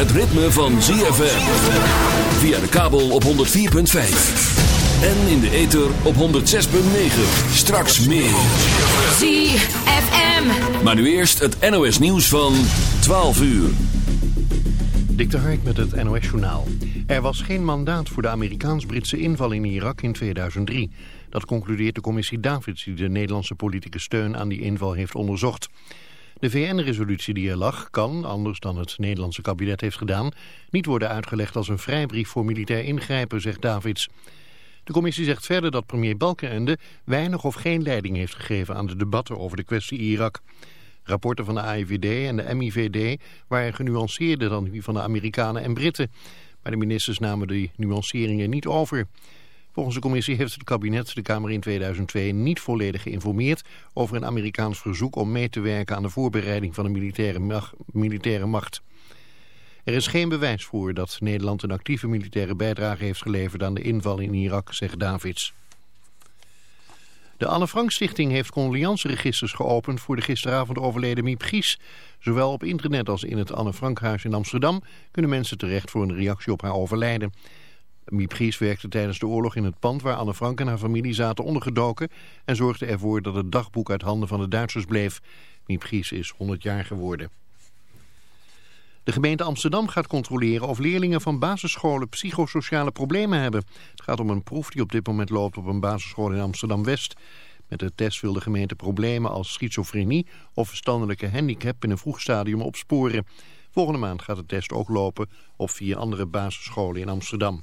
het ritme van ZFM. Via de kabel op 104.5. En in de ether op 106.9. Straks meer. ZFM. Maar nu eerst het NOS nieuws van 12 uur. Dik de Hark met het NOS journaal. Er was geen mandaat voor de Amerikaans-Britse inval in Irak in 2003. Dat concludeert de commissie Davids die de Nederlandse politieke steun aan die inval heeft onderzocht. De VN-resolutie die er lag kan, anders dan het Nederlandse kabinet heeft gedaan, niet worden uitgelegd als een vrijbrief voor militair ingrijpen, zegt Davids. De commissie zegt verder dat premier Balkenende weinig of geen leiding heeft gegeven aan de debatten over de kwestie Irak. Rapporten van de AIVD en de MIVD waren genuanceerder dan die van de Amerikanen en Britten. Maar de ministers namen die nuanceringen niet over. Volgens de commissie heeft het kabinet de Kamer in 2002 niet volledig geïnformeerd over een Amerikaans verzoek om mee te werken aan de voorbereiding van een militaire. Militaire macht. Er is geen bewijs voor dat Nederland een actieve militaire bijdrage heeft geleverd aan de inval in Irak, zegt Davids. De Anne Frank Stichting heeft condoleanceregisters geopend voor de gisteravond overleden Miep Gies. Zowel op internet als in het Anne Frankhuis in Amsterdam kunnen mensen terecht voor een reactie op haar overlijden. Miep Gies werkte tijdens de oorlog in het pand waar Anne Frank en haar familie zaten ondergedoken en zorgde ervoor dat het dagboek uit handen van de Duitsers bleef. Miep Gies is 100 jaar geworden. De gemeente Amsterdam gaat controleren of leerlingen van basisscholen psychosociale problemen hebben. Het gaat om een proef die op dit moment loopt op een basisschool in Amsterdam-West. Met de test wil de gemeente problemen als schizofrenie of verstandelijke handicap in een vroeg stadium opsporen. Volgende maand gaat de test ook lopen op vier andere basisscholen in Amsterdam.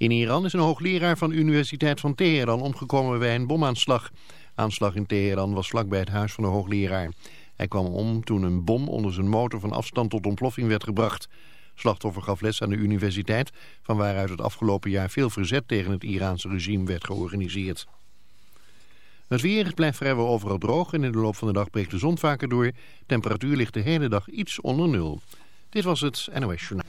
In Iran is een hoogleraar van de Universiteit van Teheran omgekomen bij een bomaanslag. Aanslag in Teheran was vlakbij het huis van de hoogleraar. Hij kwam om toen een bom onder zijn motor van afstand tot ontploffing werd gebracht. Slachtoffer gaf les aan de universiteit, van waaruit het afgelopen jaar veel verzet tegen het Iraanse regime werd georganiseerd. Het weer blijft vrijwel overal droog en in de loop van de dag breekt de zon vaker door. Temperatuur ligt de hele dag iets onder nul. Dit was het NOS Journaal.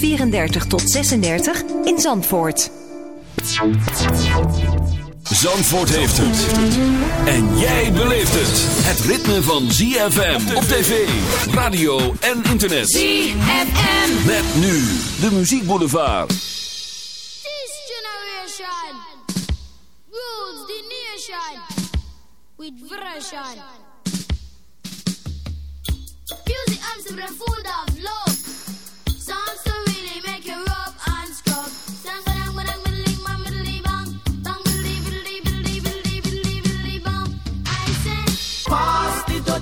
34 tot 36 in Zandvoort. Zandvoort heeft het. En jij beleeft het. Het ritme van ZFM op tv, radio en internet. ZFM. Met nu de muziekboulevard. This generation rules the nation with version. Music arms the food of love.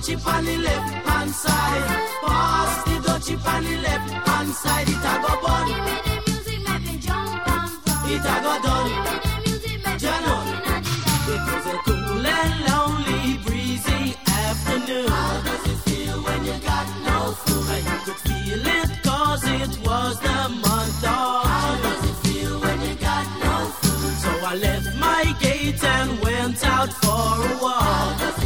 Dutchie on the left hand side. Pass the dutchie on the left hand side. It a go bun. give me the music, make me jump and from. It a go done. Give me the music, make me Jano. walk in It was a cool and lonely, breezy afternoon. How does it feel when you got no food? I could feel it cause it was the month of How does it feel when you got no food? So I left my gate and went out for a walk.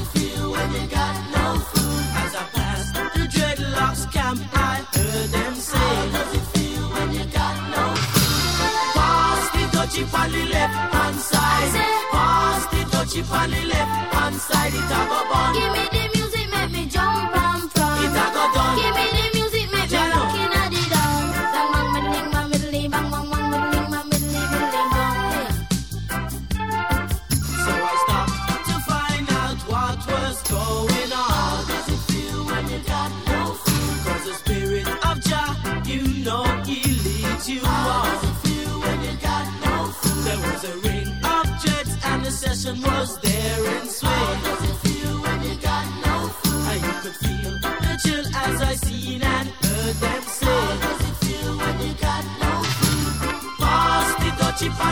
On the left hand side. Pass the dutchie on the left hand side. It a go bun. Give me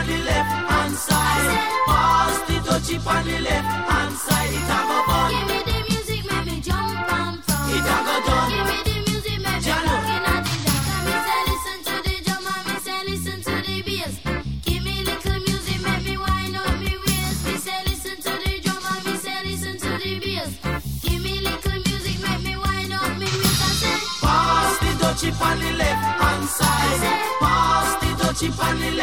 on the left hand side. Pass the touchy on the left hand side. It a go fun. Give me the music, make me jump and fun. It a go done. Give me the music, make me jump and the drum. Me say listen to the drum and me say listen to the bass. Give me little music, make me wind up me waist. Me say listen to the drum and me say listen to the bass. Give me little music, make me wind up me waist. I say pass the touchy on the left hand side. Pass the touchy on the left.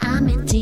I'm in deep.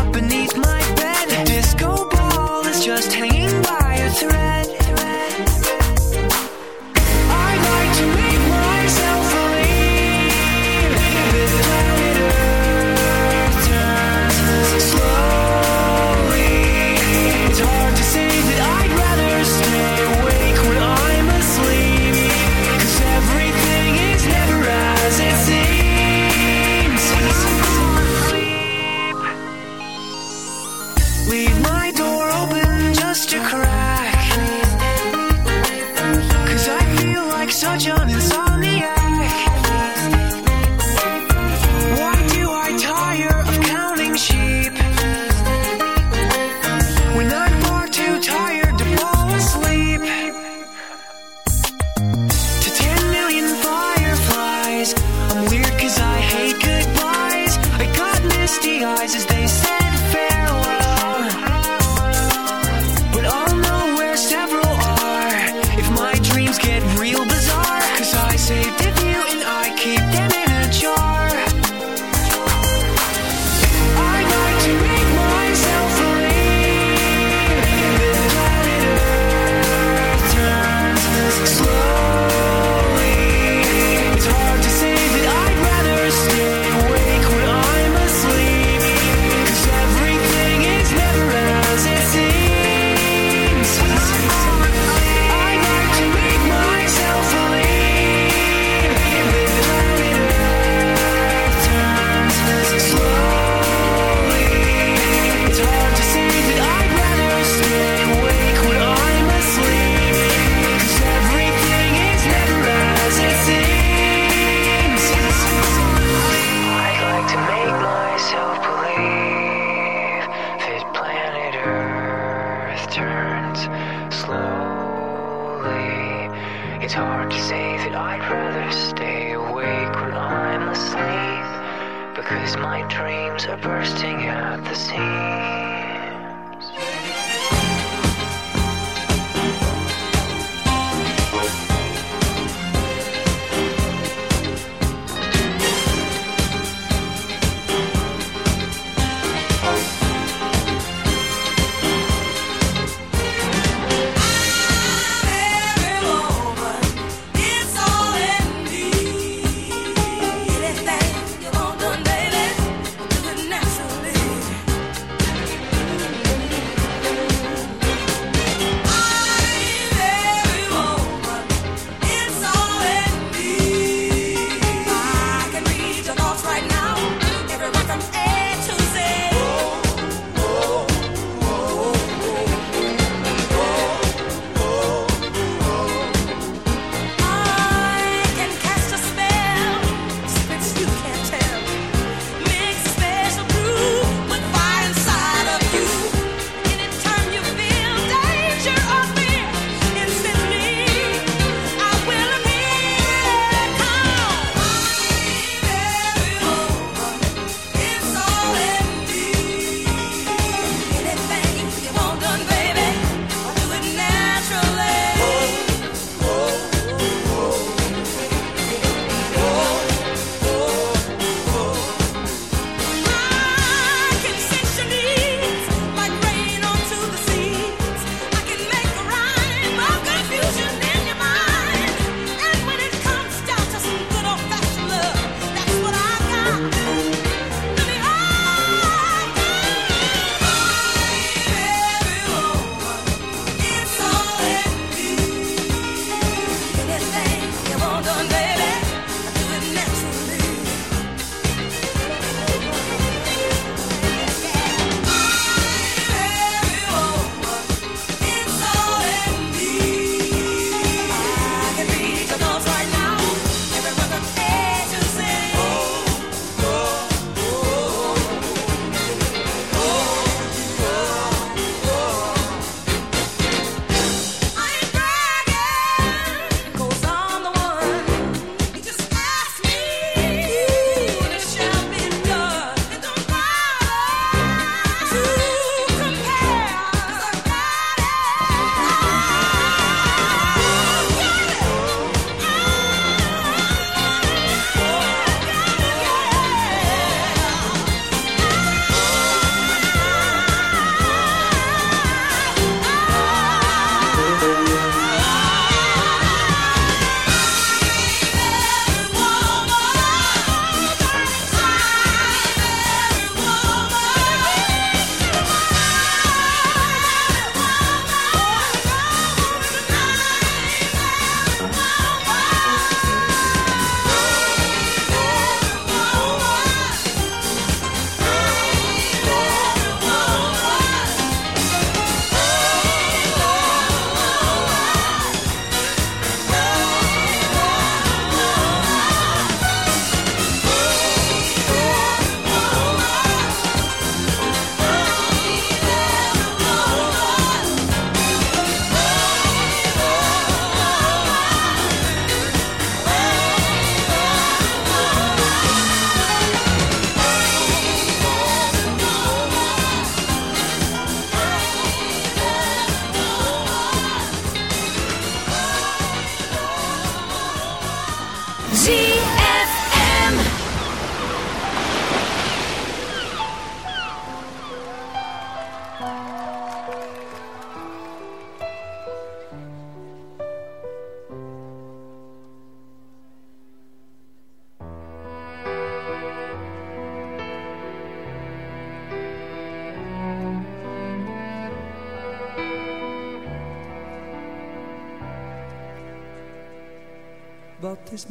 Is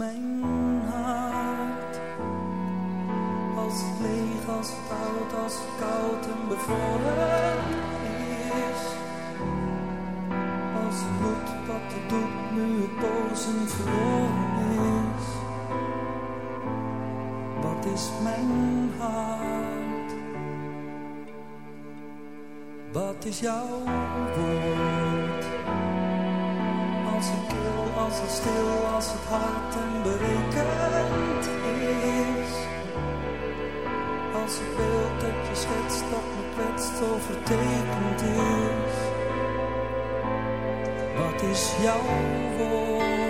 als het stil, als het hard en berekend is. Als het beeld dat je schetst, dat me kwetst, overtekend is. Wat is jouw woord?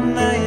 night.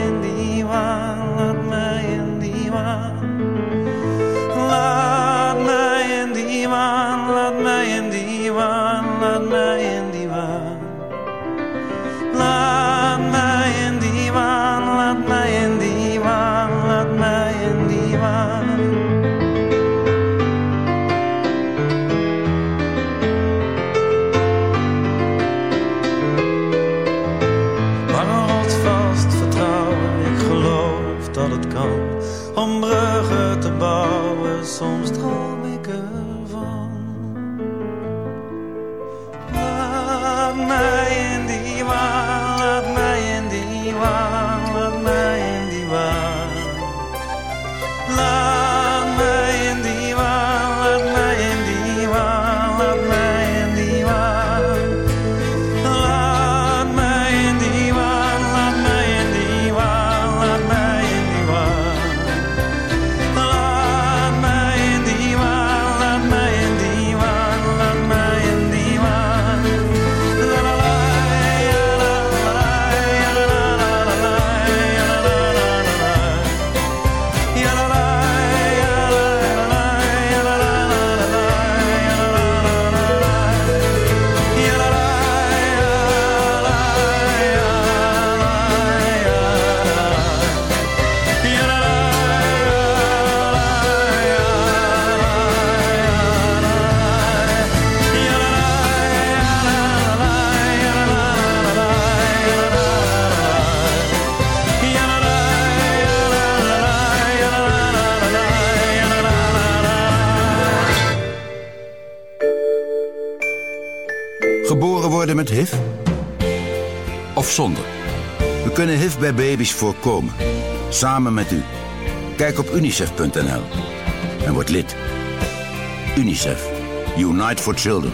zonder. We kunnen HIV bij baby's voorkomen. Samen met u. Kijk op unicef.nl en word lid. UNICEF. Unite for Children.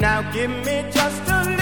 Now give me just a little.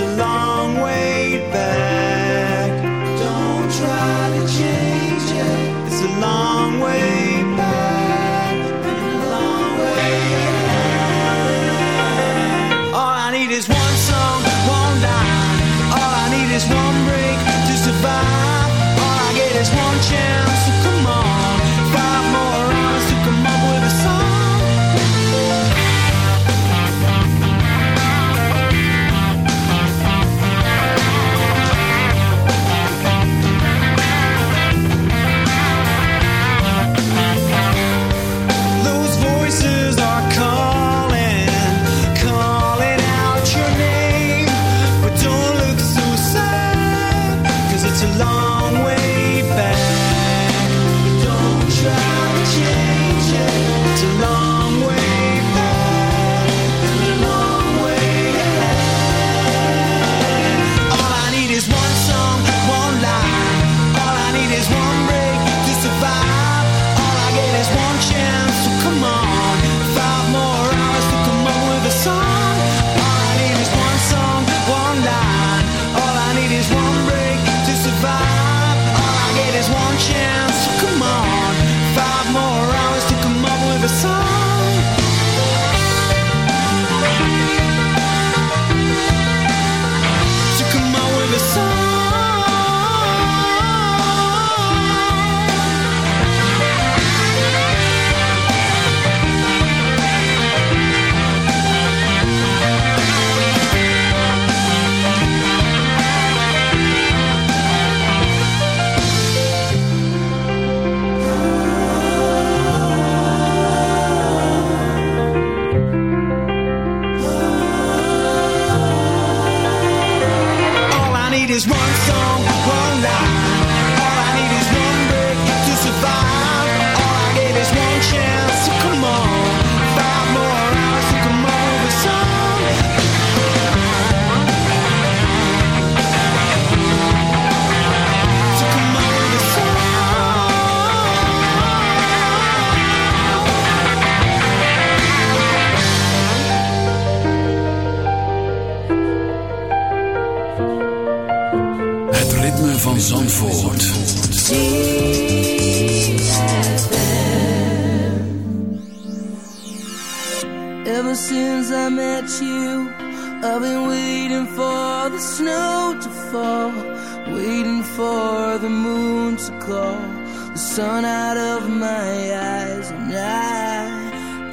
a long way back.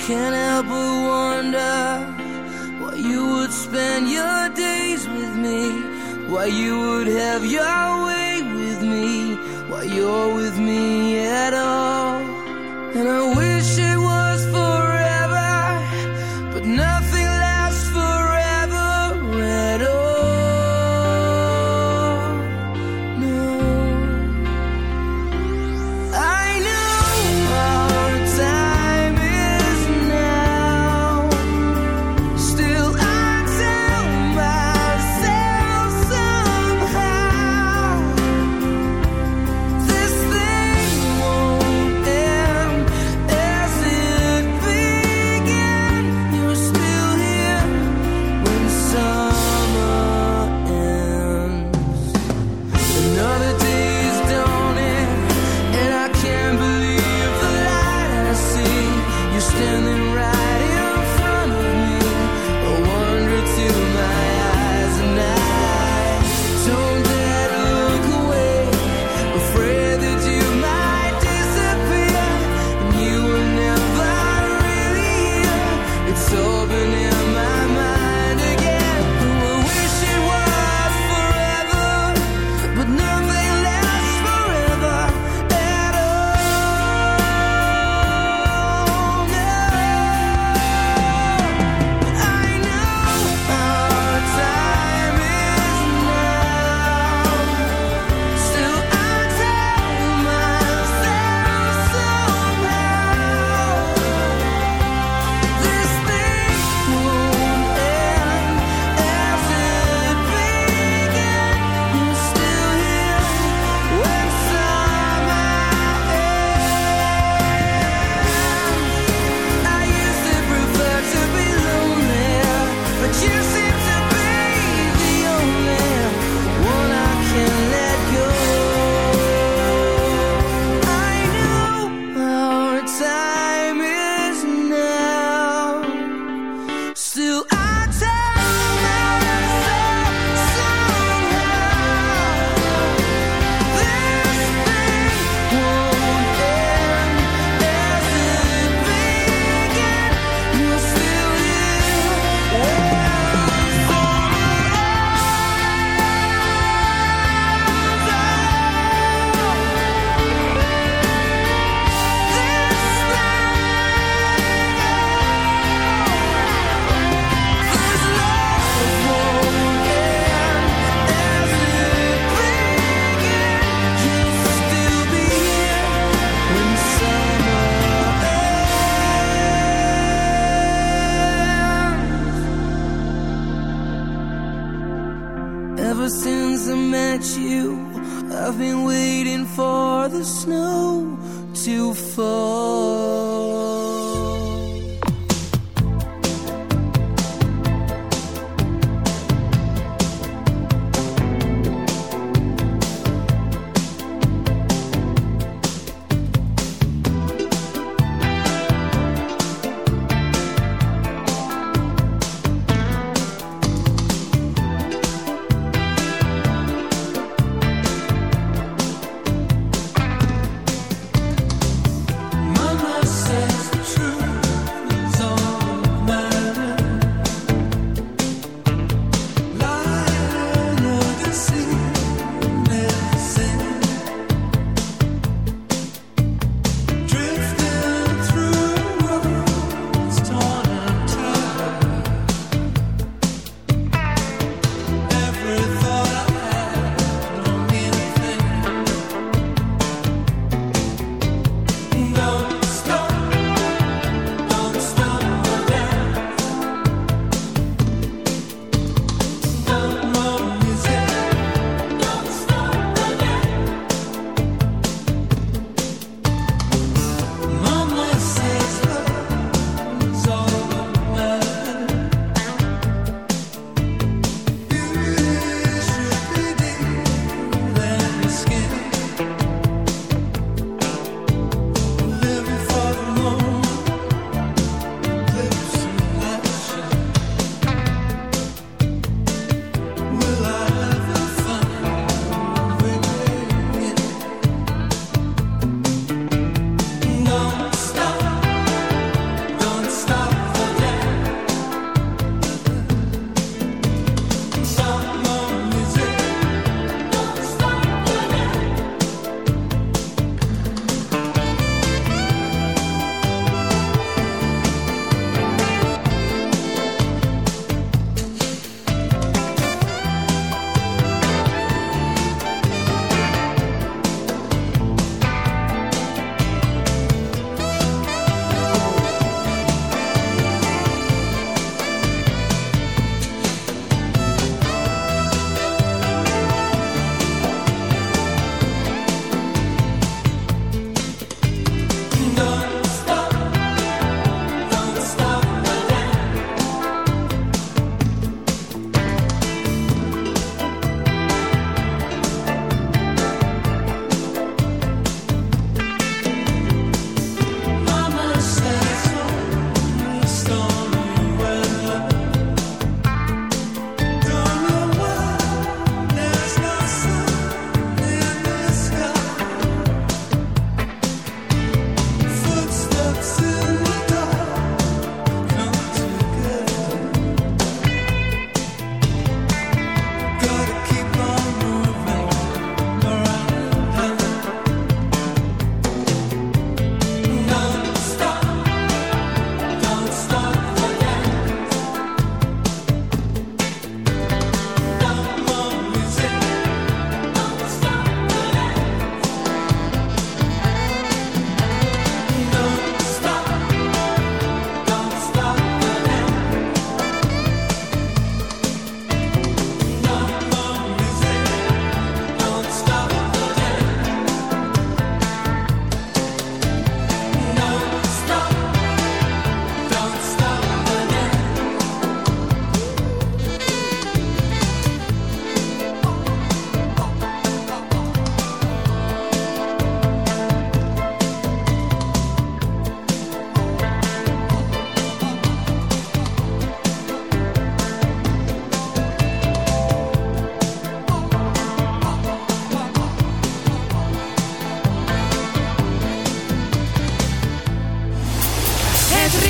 can't help but wonder why you would spend your days with me, why you would have your way with me, why you're with me at all. And I wish.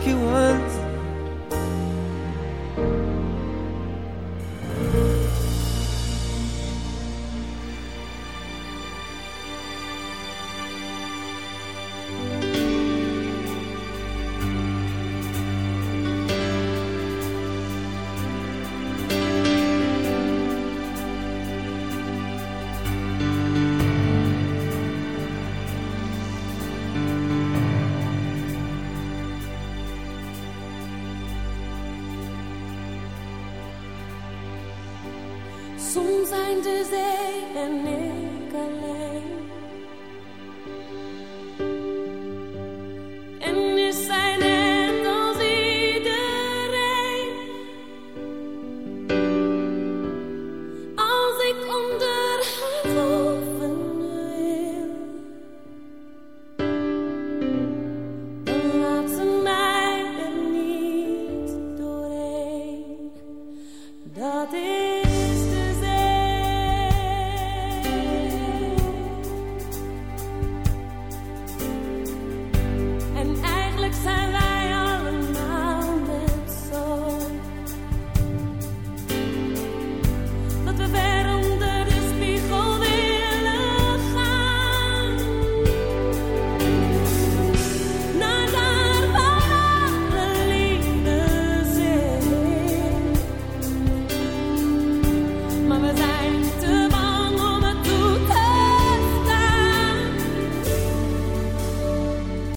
Lucky ones.